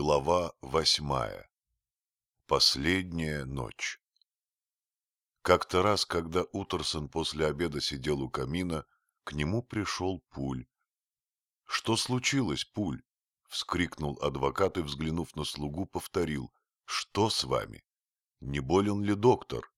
Глава восьмая. Последняя ночь. Как-то раз, когда Утерсон после обеда сидел у камина, к нему пришел Пуль. — Что случилось, Пуль? — вскрикнул адвокат и, взглянув на слугу, повторил. — Что с вами? Не болен ли доктор?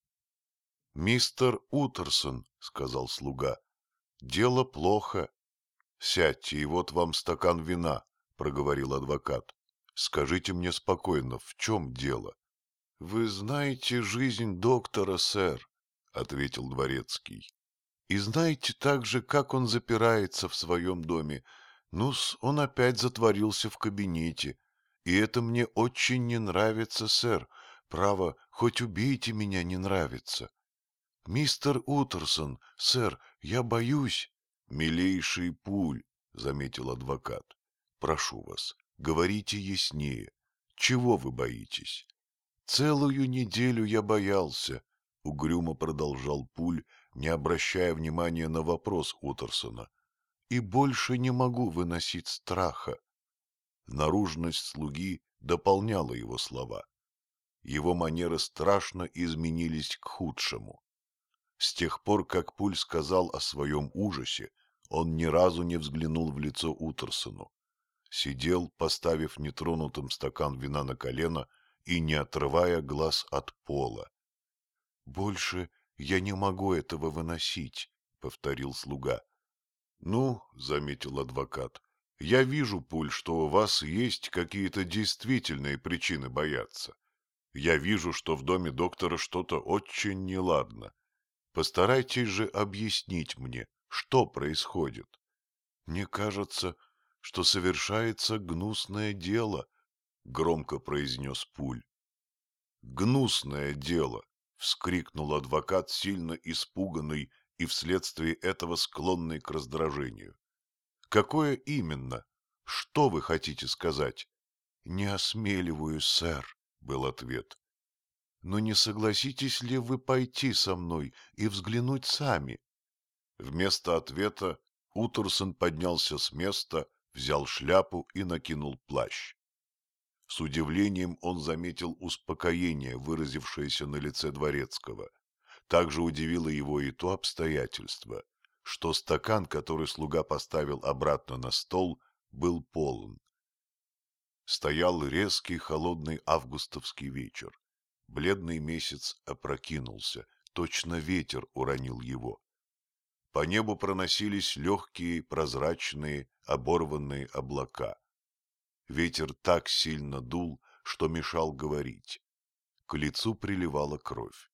— Мистер Утерсон, — сказал слуга, — дело плохо. — Сядьте, и вот вам стакан вина, — проговорил адвокат. Скажите мне спокойно, в чем дело? — Вы знаете жизнь доктора, сэр, — ответил дворецкий. — И знаете также, как он запирается в своем доме. Ну-с, он опять затворился в кабинете. И это мне очень не нравится, сэр. Право, хоть убейте меня, не нравится. — Мистер Утерсон, сэр, я боюсь. — Милейший пуль, — заметил адвокат. — Прошу вас, Говорите яснее. Чего вы боитесь? Целую неделю я боялся, — угрюмо продолжал Пуль, не обращая внимания на вопрос Утерсона. И больше не могу выносить страха. Наружность слуги дополняла его слова. Его манеры страшно изменились к худшему. С тех пор, как Пуль сказал о своем ужасе, он ни разу не взглянул в лицо Утерсону сидел, поставив нетронутым стакан вина на колено и не отрывая глаз от пола. — Больше я не могу этого выносить, — повторил слуга. — Ну, — заметил адвокат, — я вижу, Пуль, что у вас есть какие-то действительные причины бояться. Я вижу, что в доме доктора что-то очень неладно. Постарайтесь же объяснить мне, что происходит. Мне кажется, что совершается гнусное дело, — громко произнес Пуль. — Гнусное дело! — вскрикнул адвокат, сильно испуганный и вследствие этого склонный к раздражению. — Какое именно? Что вы хотите сказать? — Не осмеливаюсь, сэр, — был ответ. — Но не согласитесь ли вы пойти со мной и взглянуть сами? Вместо ответа Утерсон поднялся с места взял шляпу и накинул плащ. С удивлением он заметил успокоение, выразившееся на лице дворецкого. Также удивило его и то обстоятельство, что стакан, который слуга поставил обратно на стол, был полон. Стоял резкий холодный августовский вечер. Бледный месяц опрокинулся, точно ветер уронил его. По небу проносились легкие, прозрачные, оборванные облака. Ветер так сильно дул, что мешал говорить. К лицу приливала кровь.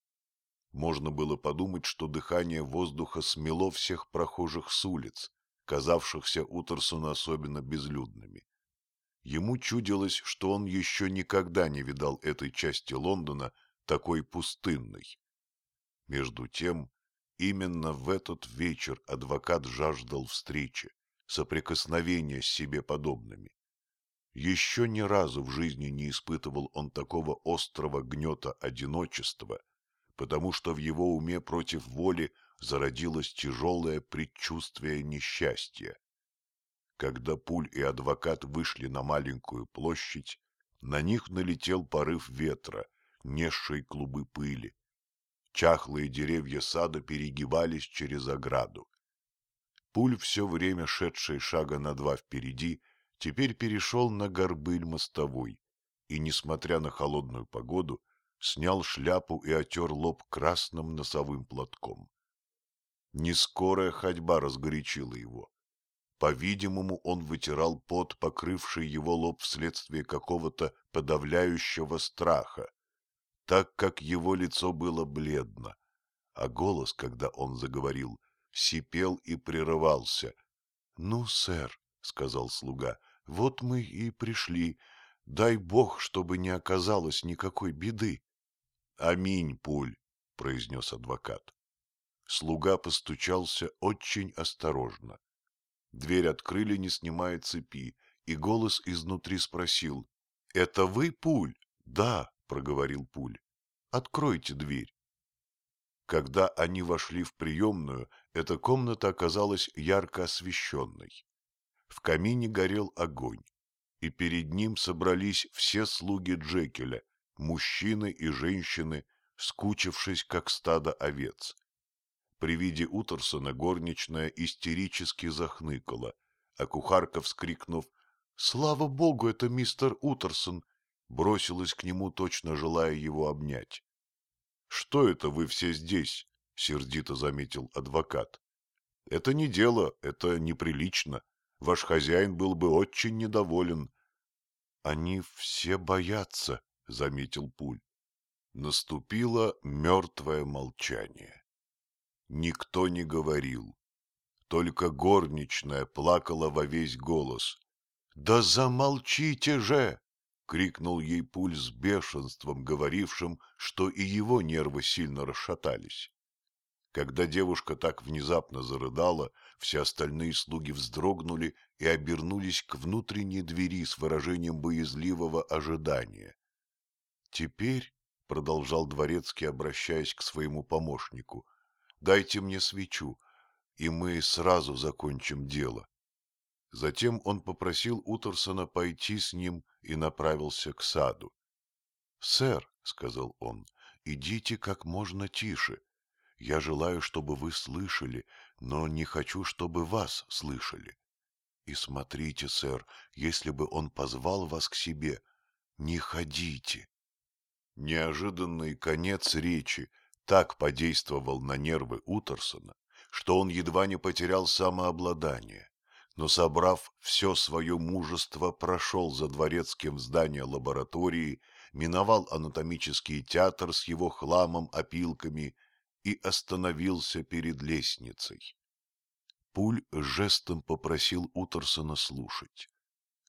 Можно было подумать, что дыхание воздуха смело всех прохожих с улиц, казавшихся Утерсону особенно безлюдными. Ему чудилось, что он еще никогда не видал этой части Лондона такой пустынной. Между тем Именно в этот вечер адвокат жаждал встречи, соприкосновения с себе подобными. Еще ни разу в жизни не испытывал он такого острого гнета одиночества, потому что в его уме против воли зародилось тяжелое предчувствие несчастья. Когда Пуль и адвокат вышли на маленькую площадь, на них налетел порыв ветра, несший клубы пыли, Чахлые деревья сада перегибались через ограду. Пуль, все время шедший шага на два впереди, теперь перешел на горбыль мостовой и, несмотря на холодную погоду, снял шляпу и отер лоб красным носовым платком. Нескорая ходьба разгорячила его. По-видимому, он вытирал пот, покрывший его лоб вследствие какого-то подавляющего страха, так как его лицо было бледно, а голос, когда он заговорил, сипел и прерывался. — Ну, сэр, — сказал слуга, — вот мы и пришли. Дай бог, чтобы не оказалось никакой беды. — Аминь, пуль, — произнес адвокат. Слуга постучался очень осторожно. Дверь открыли, не снимая цепи, и голос изнутри спросил. — Это вы, Пуль? — Да, — проговорил Пуль. — Откройте дверь. Когда они вошли в приемную, эта комната оказалась ярко освещенной. В камине горел огонь, и перед ним собрались все слуги Джекеля, мужчины и женщины, скучившись, как стадо овец. При виде Утерсона горничная истерически захныкала, а кухарка, вскрикнув «Слава богу, это мистер Утерсон!» Бросилась к нему, точно желая его обнять. «Что это вы все здесь?» — сердито заметил адвокат. «Это не дело, это неприлично. Ваш хозяин был бы очень недоволен». «Они все боятся», — заметил Пуль. Наступило мертвое молчание. Никто не говорил. Только горничная плакала во весь голос. «Да замолчите же!» — крикнул ей Пуль с бешенством, говорившим, что и его нервы сильно расшатались. Когда девушка так внезапно зарыдала, все остальные слуги вздрогнули и обернулись к внутренней двери с выражением боязливого ожидания. «Теперь», — продолжал дворецкий, обращаясь к своему помощнику, — «дайте мне свечу, и мы сразу закончим дело». Затем он попросил Утерсона пойти с ним и направился к саду. — Сэр, — сказал он, — идите как можно тише. Я желаю, чтобы вы слышали, но не хочу, чтобы вас слышали. И смотрите, сэр, если бы он позвал вас к себе, не ходите. Неожиданный конец речи так подействовал на нервы Утерсона, что он едва не потерял самообладание но, собрав все свое мужество, прошел за дворецким в здание лаборатории, миновал анатомический театр с его хламом, опилками и остановился перед лестницей. Пуль жестом попросил Утерсона слушать.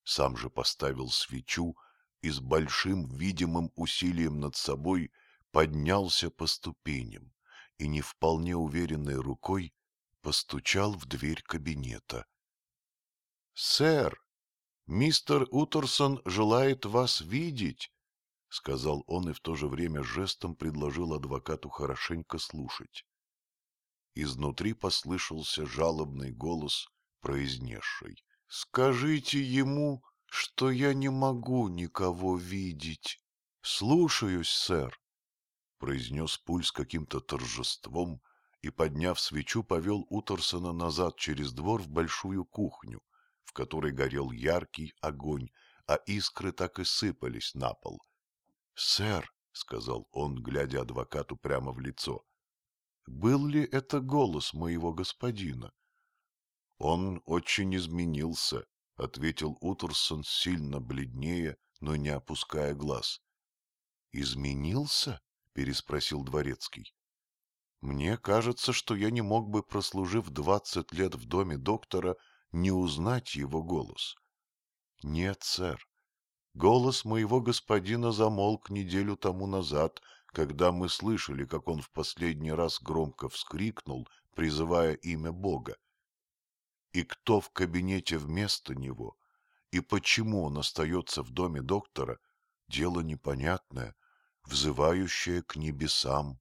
Сам же поставил свечу и с большим видимым усилием над собой поднялся по ступеням и не вполне уверенной рукой постучал в дверь кабинета. «Сэр, мистер Утерсон желает вас видеть», — сказал он и в то же время жестом предложил адвокату хорошенько слушать. Изнутри послышался жалобный голос, произнесший. «Скажите ему, что я не могу никого видеть. Слушаюсь, сэр», — произнес Пуль с каким-то торжеством и, подняв свечу, повел Утерсона назад через двор в большую кухню, в которой горел яркий огонь, а искры так и сыпались на пол. — Сэр, — сказал он, глядя адвокату прямо в лицо, — был ли это голос моего господина? — Он очень изменился, — ответил Утерсон, сильно бледнее, но не опуская глаз. — Изменился? — переспросил дворецкий. — Мне кажется, что я не мог бы, прослужив двадцать лет в доме доктора, не узнать его голос. Нет, сэр, голос моего господина замолк неделю тому назад, когда мы слышали, как он в последний раз громко вскрикнул, призывая имя Бога. И кто в кабинете вместо него, и почему он остается в доме доктора, дело непонятное, взывающее к небесам.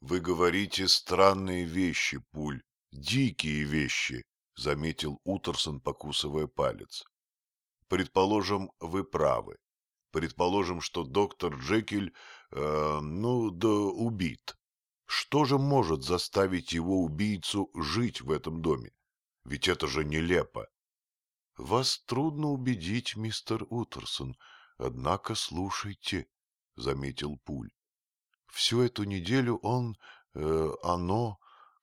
Вы говорите странные вещи, Пуль, дикие вещи, — заметил Утерсон, покусывая палец. «Предположим, вы правы. Предположим, что доктор Джекиль, э, ну, да убит. Что же может заставить его убийцу жить в этом доме? Ведь это же нелепо». «Вас трудно убедить, мистер Утерсон, однако слушайте», — заметил Пуль. «Всю эту неделю он, э, оно,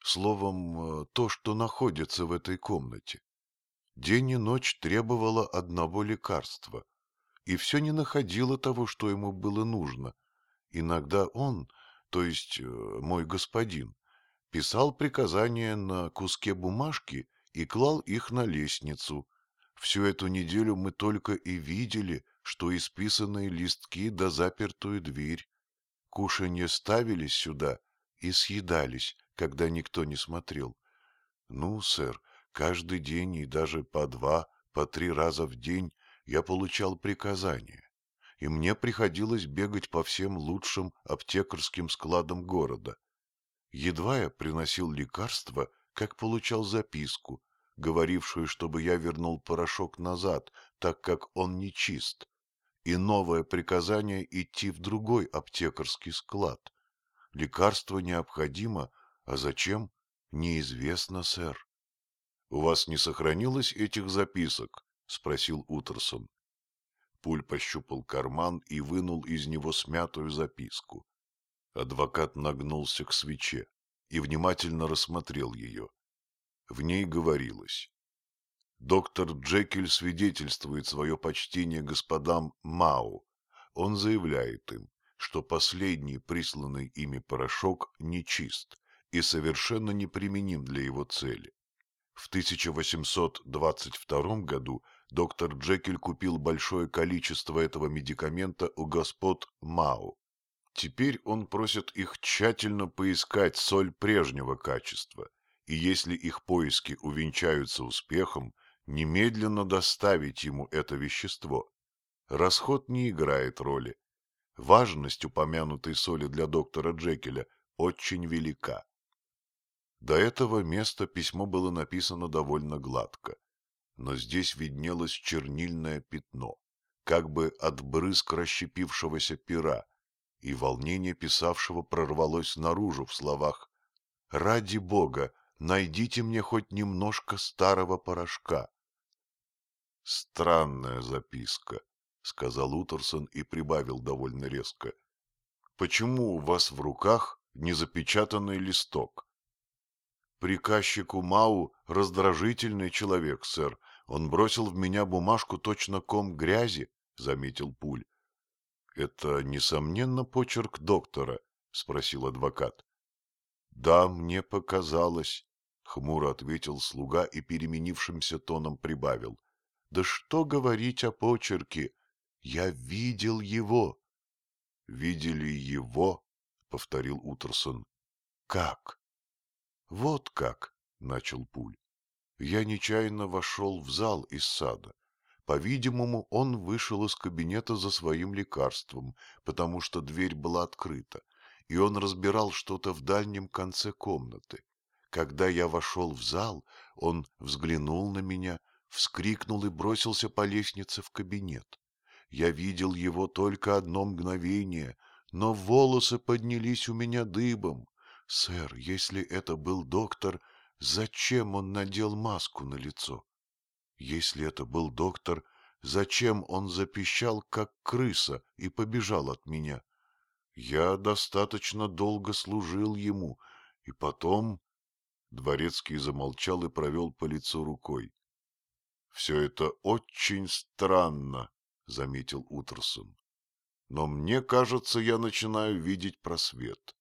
словом, э, то, что находится в этой комнате. День и ночь требовало одного лекарства, и все не находило того, что ему было нужно. Иногда он, то есть э, мой господин, писал приказания на куске бумажки и клал их на лестницу. Всю эту неделю мы только и видели, что исписанные листки да запертую дверь. Кушанье ставились сюда и съедались, когда никто не смотрел. Ну, сэр, каждый день и даже по два, по три раза в день я получал приказания, и мне приходилось бегать по всем лучшим аптекарским складам города. Едва я приносил лекарства, как получал записку, говорившую, чтобы я вернул порошок назад, так как он не чист, и новое приказание идти в другой аптекарский склад. Лекарство необходимо, а зачем, неизвестно, сэр. — У вас не сохранилось этих записок? — спросил Утерсон. Пуль пощупал карман и вынул из него смятую записку. Адвокат нагнулся к свече и внимательно рассмотрел ее. В ней говорилось. Доктор Джекиль свидетельствует свое почтение господам Мау. Он заявляет им, что последний присланный ими порошок нечист и совершенно неприменим для его цели. В 1822 году доктор Джекиль купил большое количество этого медикамента у господ Мау. Теперь он просит их тщательно поискать соль прежнего качества, и если их поиски увенчаются успехом, немедленно доставить ему это вещество. Расход не играет роли. Важность упомянутой соли для доктора Джекеля очень велика. До этого места письмо было написано довольно гладко, но здесь виднелось чернильное пятно, как бы от брызг расщепившегося пера, и волнение писавшего прорвалось наружу в словах «Ради Бога, найдите мне хоть немножко старого порошка». «Странная записка», — сказал Утерсон и прибавил довольно резко. «Почему у вас в руках незапечатанный листок?» «Приказчик Умау — раздражительный человек, сэр. Он бросил в меня бумажку точно ком грязи», — заметил Пуль. — Это, несомненно, почерк доктора? — спросил адвокат. — Да, мне показалось, — хмуро ответил слуга и переменившимся тоном прибавил. — Да что говорить о почерке? Я видел его. — Видели его? — повторил Утерсон. — Как? — Вот как, — начал Пуль. Я нечаянно вошел в зал из сада. По-видимому, он вышел из кабинета за своим лекарством, потому что дверь была открыта, и он разбирал что-то в дальнем конце комнаты. Когда я вошел в зал, он взглянул на меня, вскрикнул и бросился по лестнице в кабинет. Я видел его только одно мгновение, но волосы поднялись у меня дыбом. Сэр, если это был доктор, зачем он надел маску на лицо? Если это был доктор, зачем он запищал, как крыса, и побежал от меня? Я достаточно долго служил ему, и потом... Дворецкий замолчал и провел по лицу рукой. — Все это очень странно, — заметил Утерсон. — Но мне кажется, я начинаю видеть просвет.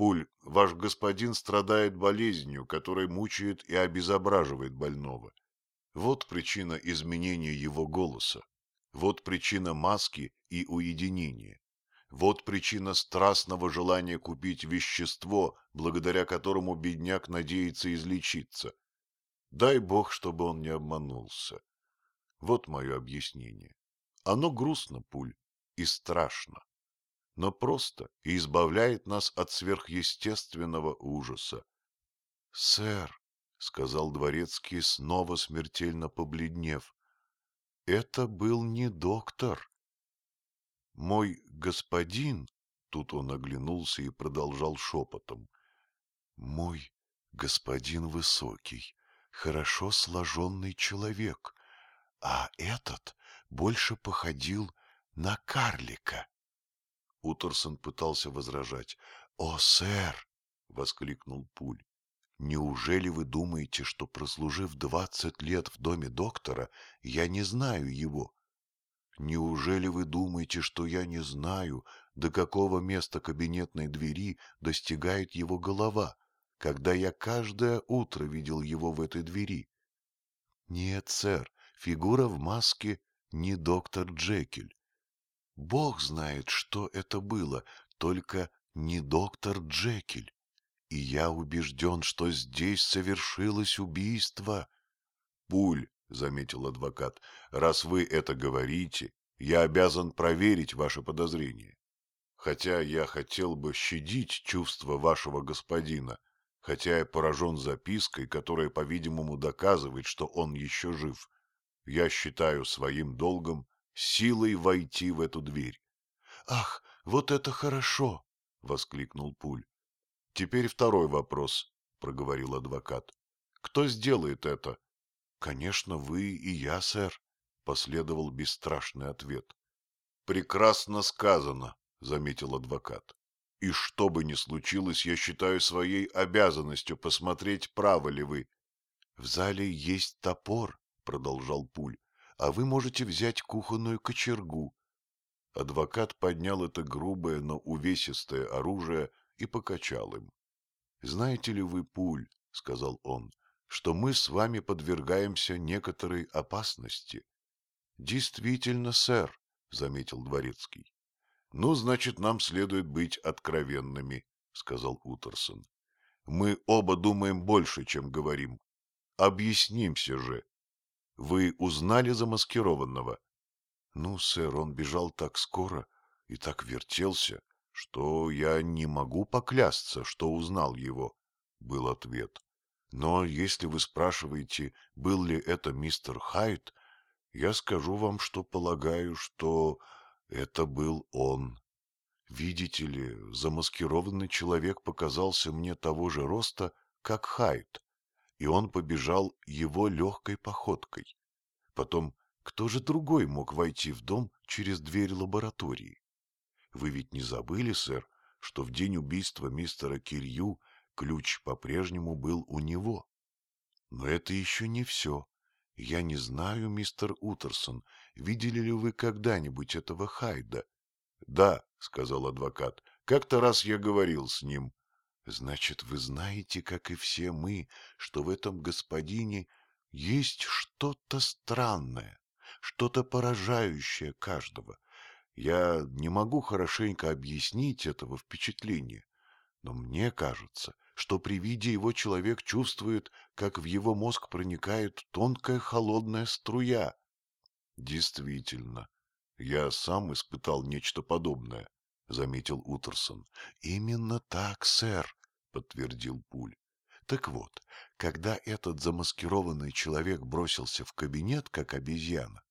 Пуль, ваш господин страдает болезнью, которая мучает и обезображивает больного. Вот причина изменения его голоса, вот причина маски и уединения, вот причина страстного желания купить вещество, благодаря которому бедняк надеется излечиться. Дай бог, чтобы он не обманулся. Вот мое объяснение. Оно грустно, пуль, и страшно, но просто и избавляет нас от сверхъестественного ужаса. — Сэр, — сказал дворецкий, снова смертельно побледнев. — Это был не доктор. Мой господин, тут он оглянулся и продолжал шепотом, мой господин высокий, хорошо сложенный человек, а этот больше походил на карлика. Утерсон пытался возражать. — О, сэр! — воскликнул Пуль. Неужели вы думаете, что, прослужив двадцать лет в доме доктора, я не знаю его? Неужели вы думаете, что я не знаю, до какого места кабинетной двери достигает его голова, когда я каждое утро видел его в этой двери? Нет, сэр, фигура в маске не доктор Джекиль. Бог знает, что это было, только не доктор Джекиль. И я убежден, что здесь совершилось убийство. — Пуль, — заметил адвокат, — раз вы это говорите, я обязан проверить ваше подозрение. Хотя я хотел бы щадить чувства вашего господина, хотя я поражен запиской, которая, по-видимому, доказывает, что он еще жив. Я считаю своим долгом силой войти в эту дверь. — Ах, вот это хорошо! — воскликнул Пуль. — Теперь второй вопрос, — проговорил адвокат. — Кто сделает это? — Конечно, вы и я, сэр, — последовал бесстрашный ответ. — Прекрасно сказано, — заметил адвокат. — И что бы ни случилось, я считаю своей обязанностью посмотреть, правы ли вы. — В зале есть топор, — продолжал Пуль, — а вы можете взять кухонную кочергу. Адвокат поднял это грубое, но увесистое оружие и покачал им. — Знаете ли вы, Пуль, — сказал он, — что мы с вами подвергаемся некоторой опасности? — Действительно, сэр, — заметил дворецкий. — Ну, значит, нам следует быть откровенными, — сказал Утерсон. — Мы оба думаем больше, чем говорим. Объяснимся же. Вы узнали замаскированного? — Ну, сэр, он бежал так скоро и так вертелся, что я не могу поклясться, что узнал его, — был ответ. Но если вы спрашиваете, был ли это мистер Хайт, я скажу вам, что полагаю, что это был он. Видите ли, замаскированный человек показался мне того же роста, как Хайт, и он побежал его легкой походкой. Потом, кто же другой мог войти в дом через дверь лаборатории? Вы ведь не забыли, сэр, что в день убийства мистера Кирью ключ по-прежнему был у него? Но это еще не все. Я не знаю, мистер Утерсон, видели ли вы когда-нибудь этого Хайда? — Да, — сказал адвокат, — как-то раз я говорил с ним. — Значит, вы знаете, как и все мы, что в этом господине есть что-то странное, что-то поражающее каждого. Я не могу хорошенько объяснить этого впечатления, но мне кажется, что при виде его человек чувствует, как в его мозг проникает тонкая холодная струя. Действительно, я сам испытал нечто подобное, — заметил Утерсон. — Именно так, сэр, — подтвердил Пуль. Так вот, когда этот замаскированный человек бросился в кабинет, как обезьяна,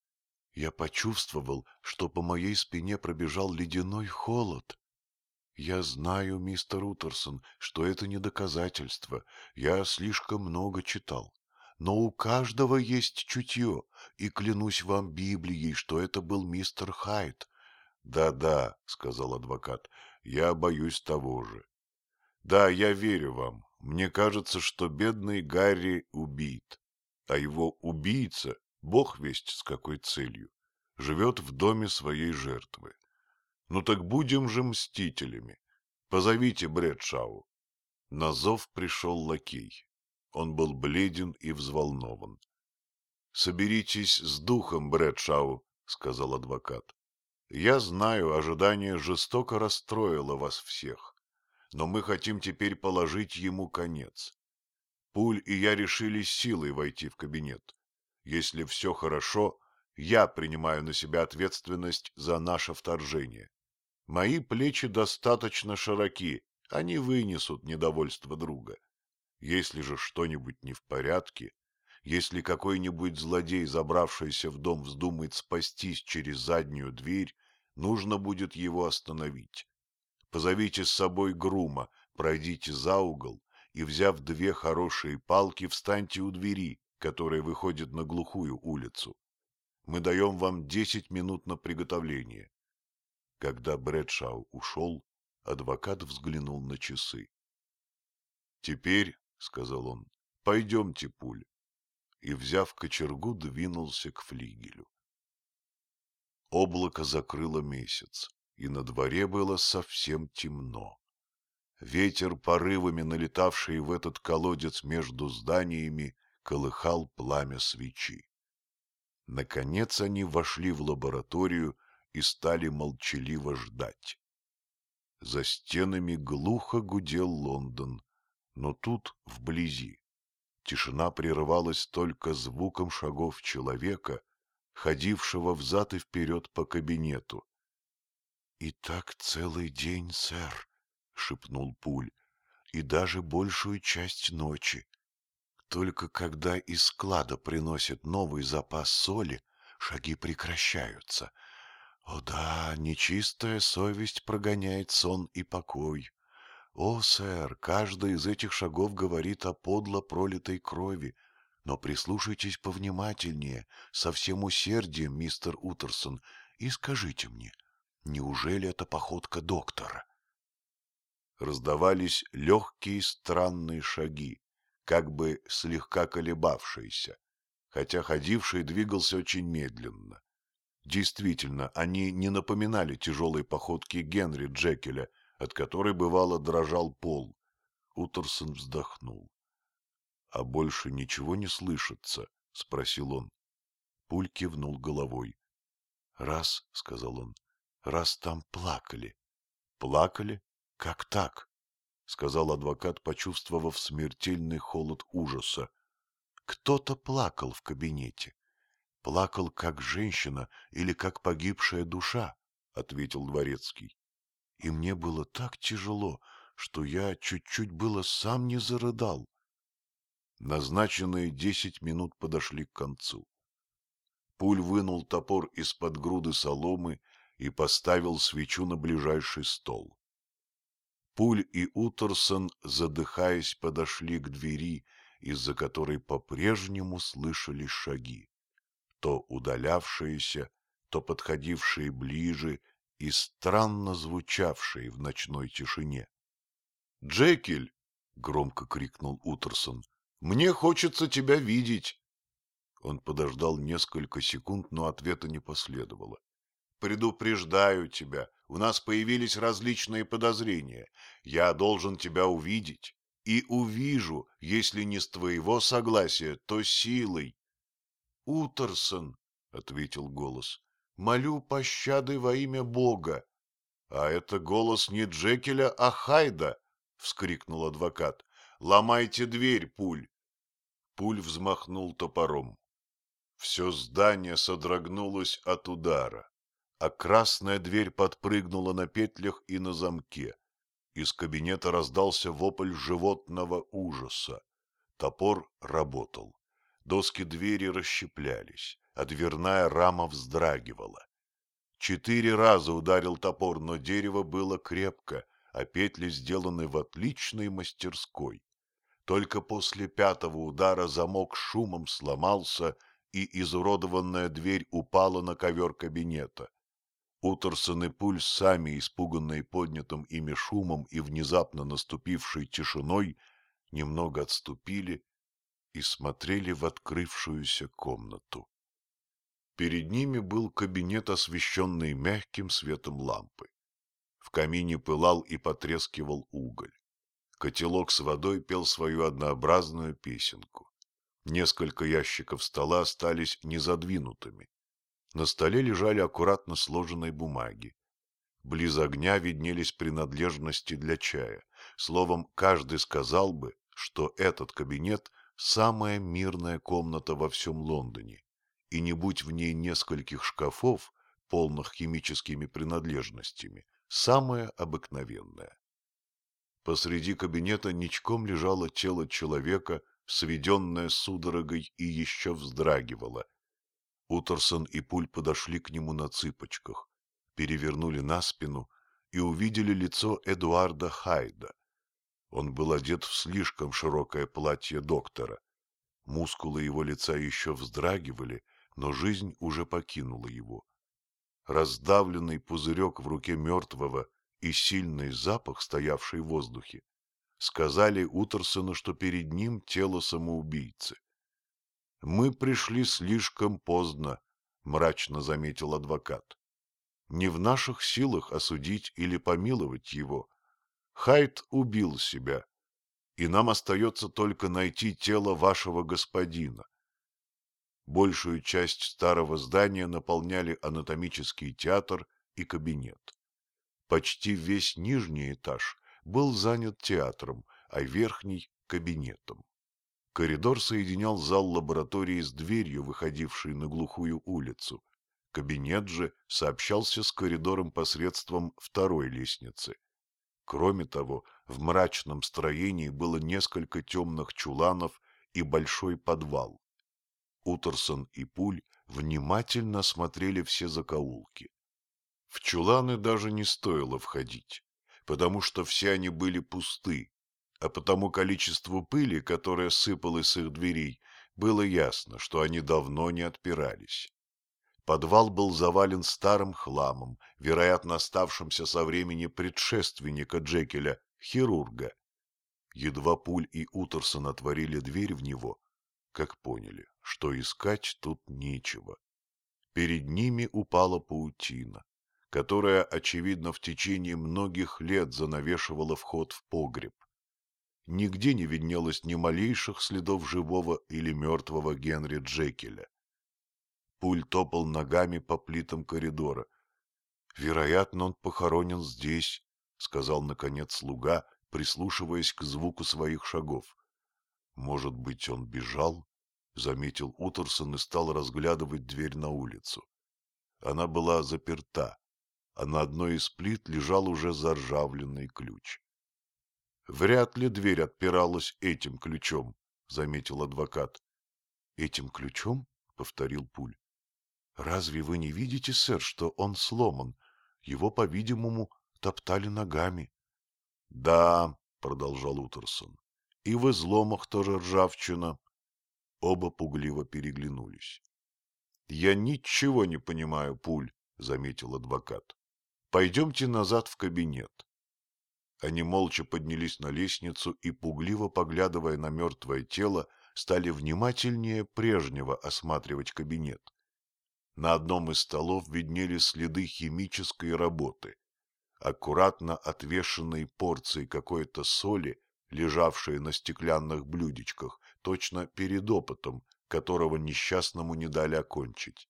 я почувствовал, что по моей спине пробежал ледяной холод. Я знаю, мистер Утерсон, что это не доказательство. Я слишком много читал. Но у каждого есть чутье, и клянусь вам Библией, что это был мистер Хайт. «Да, — Да-да, — сказал адвокат, — я боюсь того же. Да, я верю вам. Мне кажется, что бедный Гарри убит, а его убийца, бог весть с какой целью, живет в доме своей жертвы. Ну так будем же мстителями. Позовите Брэдшау. На зов пришел лакей. Он был бледен и взволнован. — Соберитесь с духом, Брэдшау, — сказал адвокат. — Я знаю, ожидание жестоко расстроило вас всех, но мы хотим теперь положить ему конец. Пуль и я решили силой войти в кабинет. Если все хорошо, я принимаю на себя ответственность за наше вторжение. Мои плечи достаточно широки, они вынесут недовольство друга. Если же что-нибудь не в порядке, если какой-нибудь злодей, забравшийся в дом, вздумает спастись через заднюю дверь, нужно будет его остановить. Позовите с собой грума, пройдите за угол и, взяв две хорошие палки, встаньте у двери, которая выходит на глухую улицу. Мы даем вам десять минут на приготовление. Когда Брэдшау ушел, адвокат взглянул на часы. — Теперь, — сказал он, — пойдемте, пуль. И, взяв кочергу, двинулся к флигелю. Облако закрыло месяц, и на дворе было совсем темно. Ветер, порывами налетавший в этот колодец между зданиями, колыхал пламя свечи. Наконец они вошли в лабораторию и стали молчаливо ждать. За стенами глухо гудел Лондон, но тут, вблизи, тишина прерывалась только звуком шагов человека, ходившего взад и вперед по кабинету. — И так целый день, сэр, — шепнул Пуль, — и даже большую часть ночи. Только когда из склада приносят новый запас соли, шаги прекращаются. О да, нечистая совесть прогоняет сон и покой. О, сэр, каждый из этих шагов говорит о подло пролитой крови, но прислушайтесь повнимательнее, со всем усердием, мистер Утерсон, и скажите мне, неужели это походка доктора? Раздавались легкие странные шаги, как бы слегка колебавшиеся, хотя ходивший двигался очень медленно. Действительно, они не напоминали тяжелой походки Генри Джекеля, от которой бывало дрожал пол. Утерсон вздохнул. — А больше ничего не слышится? — спросил он. Пуль кивнул головой. — Раз, — сказал он, — раз там плакали. — Плакали? Как так? — сказал адвокат, почувствовав смертельный холод ужаса. Кто-то плакал в кабинете. Плакал как женщина или как погибшая душа, — ответил дворецкий. И мне было так тяжело, что я чуть-чуть было сам не зарыдал. Назначенные десять минут подошли к концу. Пуль вынул топор из-под груды соломы и поставил свечу на ближайший стол. Пуль и Утерсон, задыхаясь, подошли к двери, из-за которой по-прежнему слышались шаги, то удалявшиеся, то подходившие ближе и странно звучавшие в ночной тишине. — Джекиль! — громко крикнул Утерсон. Мне хочется тебя видеть. Он подождал несколько секунд, но ответа не последовало. Предупреждаю тебя, у нас появились различные подозрения. Я должен тебя увидеть. И увижу, если не с твоего согласия, то силой. — Утерсон, — ответил голос, — молю пощады во имя Бога. — А это голос не Джекеля, а Хайда, — вскрикнул адвокат. Ломайте дверь, Пуль. Пуль взмахнул топором. Все здание содрогнулось от удара, а красная дверь подпрыгнула на петлях и на замке. Из кабинета раздался вопль животного ужаса. Топор работал. Доски двери расщеплялись, а дверная рама вздрагивала. Четыре раза ударил топор, но дерево было крепко, а петли сделаны в отличной мастерской. Только после пятого удара замок шумом сломался, и изуродованная дверь упала на ковер кабинета. Утерсон и Пуль, сами испуганные поднятым ими шумом и внезапно наступившей тишиной, немного отступили и смотрели в открывшуюся комнату. Перед ними был кабинет, освещенный мягким светом лампы. В камине пылал и потрескивал уголь. Котелок с водой пел свою однообразную песенку. Несколько ящиков стола остались незадвинутыми. На столе лежали аккуратно сложенные бумаги. Близ огня виднелись принадлежности для чая. Словом, каждый сказал бы, что этот кабинет – самая мирная комната во всем Лондоне, и не будь в ней нескольких шкафов, полных химическими принадлежностями, самая обыкновенная. Посреди кабинета ничком лежало тело человека, сведенное судорогой и еще вздрагивало. Утерсон и Пуль подошли к нему на цыпочках, перевернули на спину и увидели лицо Эдуарда Хайда. Он был одет в слишком широкое платье доктора. Мускулы его лица еще вздрагивали, но жизнь уже покинула его. Раздавленный пузырек в руке мертвого и сильный запах, стоявший в воздухе, сказали Утерсону, что перед ним тело самоубийцы. — Мы пришли слишком поздно, — мрачно заметил адвокат. — Не в наших силах осудить или помиловать его. Хайт убил себя, и нам остается только найти тело вашего господина. Большую часть старого здания наполняли анатомический театр и кабинет. Почти весь нижний этаж был занят театром, а верхний — кабинетом. Коридор соединял зал лаборатории с дверью, выходившей на глухую улицу. Кабинет же сообщался с коридором посредством второй лестницы. Кроме того, в мрачном строении было несколько темных чуланов и большой подвал. Утерсон и Пуль внимательно смотрели все закоулки. В чуланы даже не стоило входить, потому что все они были пусты, а по тому количеству пыли, которая сыпалась с их дверей, было ясно, что они давно не отпирались. Подвал был завален старым хламом, вероятно, оставшимся со времени предшественника Джекеля, хирурга. Едва Пуль и Утерсон отворили дверь в него, как поняли, что искать тут нечего. Перед ними упала паутина которая, очевидно, в течение многих лет занавешивала вход в погреб. Нигде не виднелось ни малейших следов живого или мертвого Генри Джекеля. Пуль топал ногами по плитам коридора. «Вероятно, он похоронен здесь», — сказал, наконец, слуга, прислушиваясь к звуку своих шагов. «Может быть, он бежал?» — заметил Утерсон и стал разглядывать дверь на улицу. Она была заперта, а на одной из плит лежал уже заржавленный ключ. «Вряд ли дверь отпиралась этим ключом», — заметил адвокат. «Этим ключом?» — повторил Пуль. «Разве вы не видите, сэр, что он сломан? Его, по-видимому, топтали ногами». «Да», — продолжал Утерсон, — «и в изломах тоже ржавчина». Оба пугливо переглянулись. «Я ничего не понимаю, Пуль», — заметил адвокат. Пойдемте назад в кабинет. Они молча поднялись на лестницу и, пугливо поглядывая на мертвое тело, стали внимательнее прежнего осматривать кабинет. На одном из столов виднелись следы химической работы. Аккуратно отвешенные порции какой-то соли, лежавшие на стеклянных блюдечках, точно перед опытом, которого несчастному не дали окончить.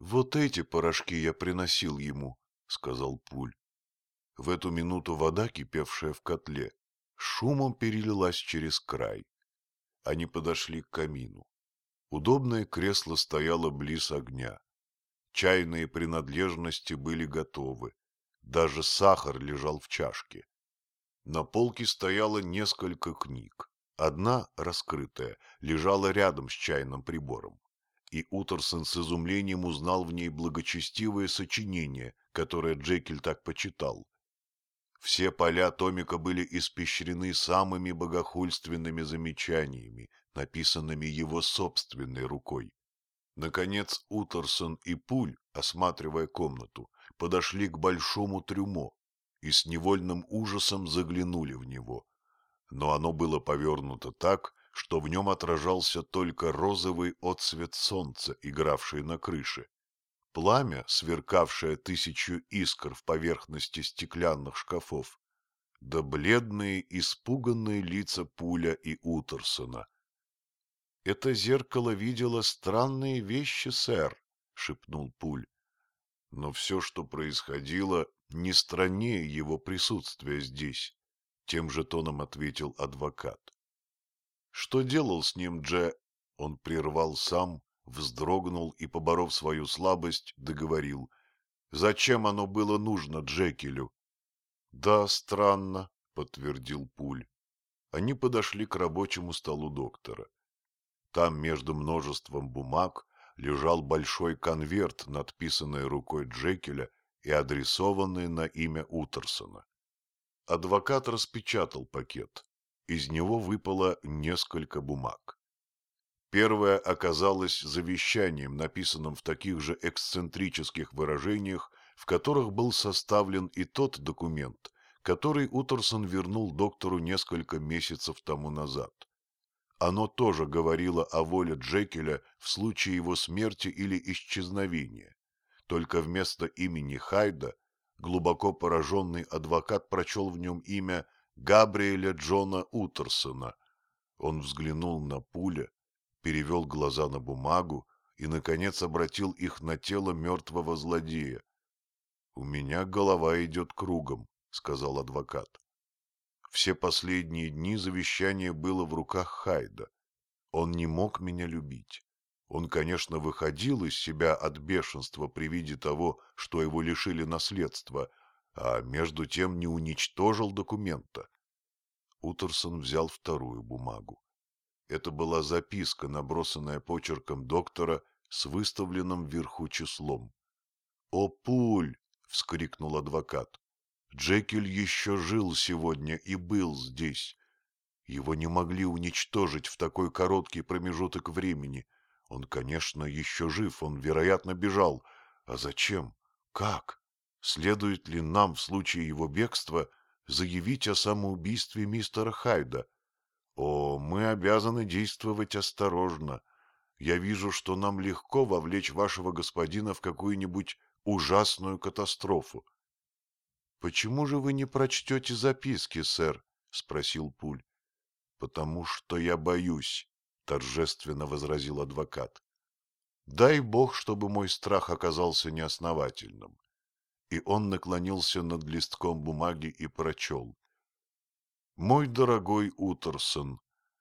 Вот эти порошки я приносил ему, — сказал Пуль. В эту минуту вода, кипевшая в котле, шумом перелилась через край. Они подошли к камину. Удобное кресло стояло близ огня. Чайные принадлежности были готовы. Даже сахар лежал в чашке. На полке стояло несколько книг. Одна, раскрытая, лежала рядом с чайным прибором и Утерсон с изумлением узнал в ней благочестивое сочинение, которое Джекиль так почитал. Все поля томика были испещрены самыми богохульственными замечаниями, написанными его собственной рукой. Наконец Утерсон и Пуль, осматривая комнату, подошли к большому трюмо и с невольным ужасом заглянули в него. Но оно было повернуто так, что в нем отражался только розовый отсвет солнца, игравший на крыше. Пламя, сверкавшее тысячу искр в поверхности стеклянных шкафов, да бледные, испуганные лица Пуля и Утерсона. — Это зеркало видело странные вещи, сэр, — шепнул Пуль. Но все, что происходило, не страннее его присутствия здесь, — тем же тоном ответил адвокат. Что делал с ним Дже? Он прервал сам, вздрогнул и, поборов свою слабость, договорил. Зачем оно было нужно Джекилю? Да, странно, подтвердил Пуль. Они подошли к рабочему столу доктора. Там между множеством бумаг лежал большой конверт, надписанный рукой Джекеля и адресованный на имя Утерсона. Адвокат распечатал пакет. Из него выпало несколько бумаг. Первая оказалась завещанием, написанным в таких же эксцентрических выражениях, в которых был составлен и тот документ, который Утерсон вернул доктору несколько месяцев тому назад. Оно тоже говорило о воле Джекеля в случае его смерти или исчезновения, только вместо имени Хайда глубоко пораженный адвокат прочел в нем имя Габриэля Джона Утерсона. Он взглянул на пуля, перевел глаза на бумагу и, наконец, обратил их на тело мертвого злодея. — У меня голова идет кругом, — сказал адвокат. Все последние дни завещание было в руках Хайда. Он не мог меня любить. Он, конечно, выходил из себя от бешенства при виде того, что его лишили наследства, а между тем не уничтожил документа. Утерсон взял вторую бумагу. Это была записка, набросанная почерком доктора с выставленным вверху числом. «О, пуль!» — вскрикнул адвокат. «Джекиль еще жил сегодня и был здесь. Его не могли уничтожить в такой короткий промежуток времени. Он, конечно, еще жив, он, вероятно, бежал. А зачем? Как? Следует ли нам в случае его бегства заявить о самоубийстве мистера Хайда? О, мы обязаны действовать осторожно. Я вижу, что нам легко вовлечь вашего господина в какую-нибудь ужасную катастрофу. — Почему же вы не прочтете записки, сэр? — спросил Пуль. — Потому что я боюсь, — торжественно возразил адвокат. — Дай бог, чтобы мой страх оказался неосновательным. И он наклонился над листком бумаги и прочел. Мой дорогой Утерсон,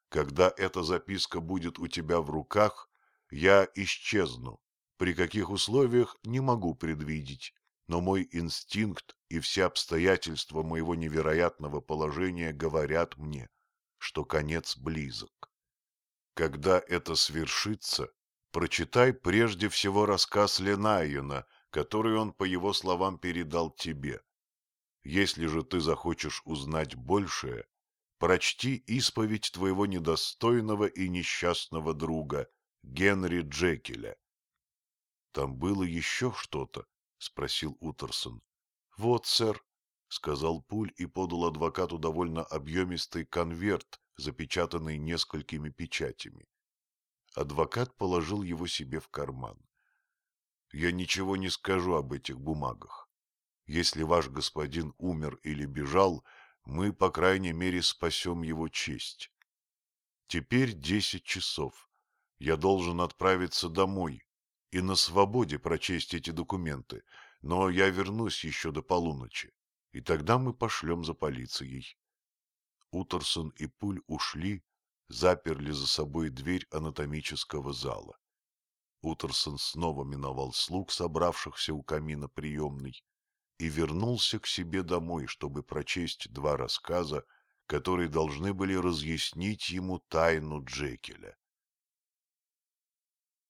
когда эта записка будет у тебя в руках, я исчезну. При каких условиях не могу предвидеть, но мой инстинкт и все обстоятельства моего невероятного положения говорят мне, что конец близок. Когда это свершится, прочитай прежде всего рассказ Ленайена, который он, по его словам, передал тебе. Если же ты захочешь узнать большее, прочти исповедь твоего недостойного и несчастного друга Генри Джекеля. — Там было еще что-то? — спросил Утерсон. — Вот, сэр, — сказал Пуль и подал адвокату довольно объемистый конверт, запечатанный несколькими печатями. Адвокат положил его себе в карман. — Я ничего не скажу об этих бумагах. Если ваш господин умер или бежал, мы, по крайней мере, спасем его честь. Теперь десять часов. Я должен отправиться домой и на свободе прочесть эти документы, но я вернусь еще до полуночи, и тогда мы пошлем за полицией. Утерсон и Пуль ушли, заперли за собой дверь анатомического зала. Утерсон снова миновал слуг, собравшихся у камина приемной, и вернулся к себе домой, чтобы прочесть два рассказа, которые должны были разъяснить ему тайну Джекеля.